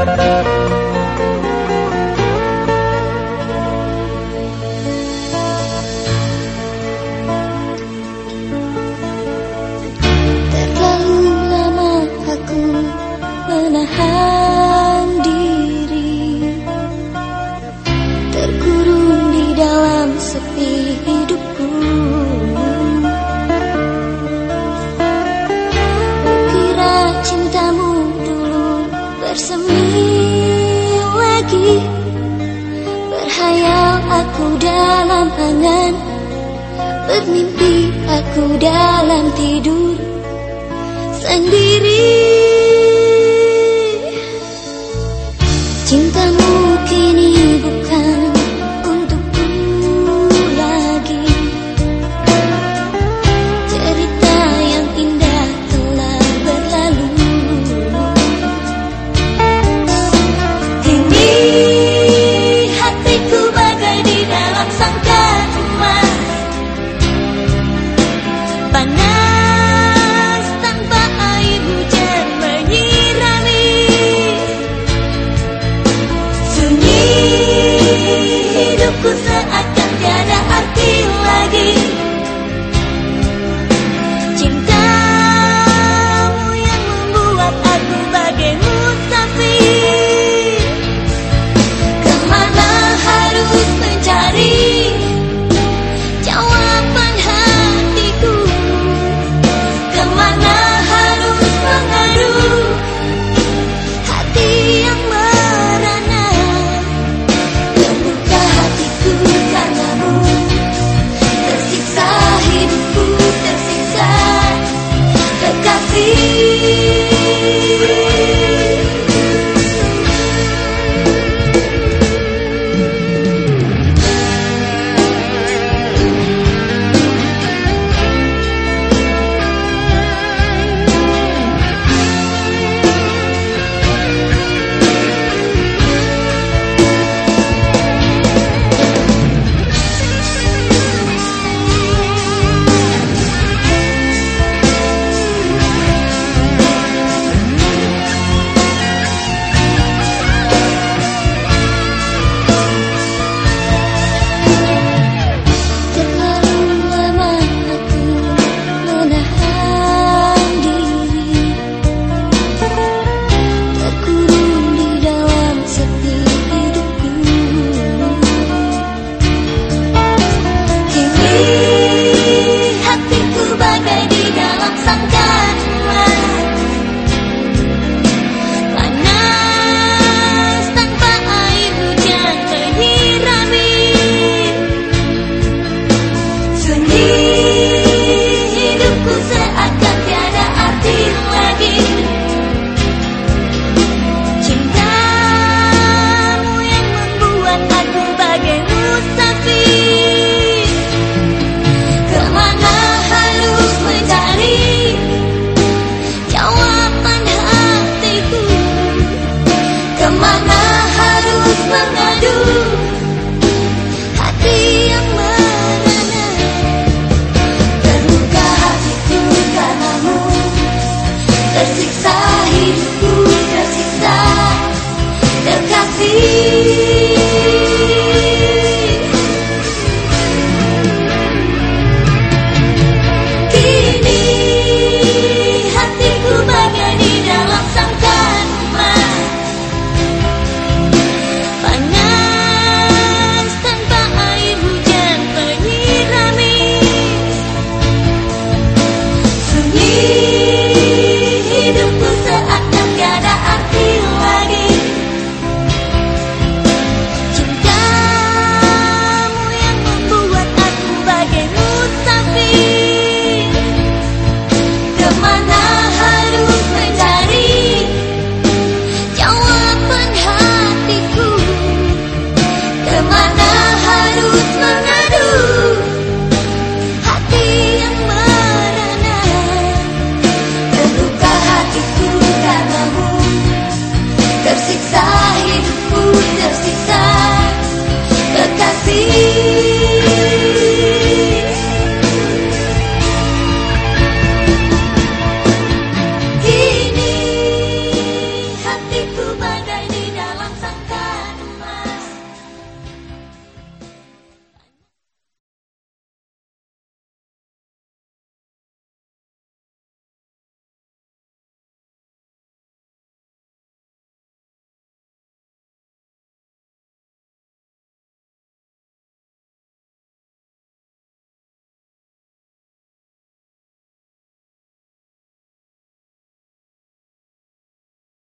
Música angan Bermimpi aku dalam tidur Sendiri could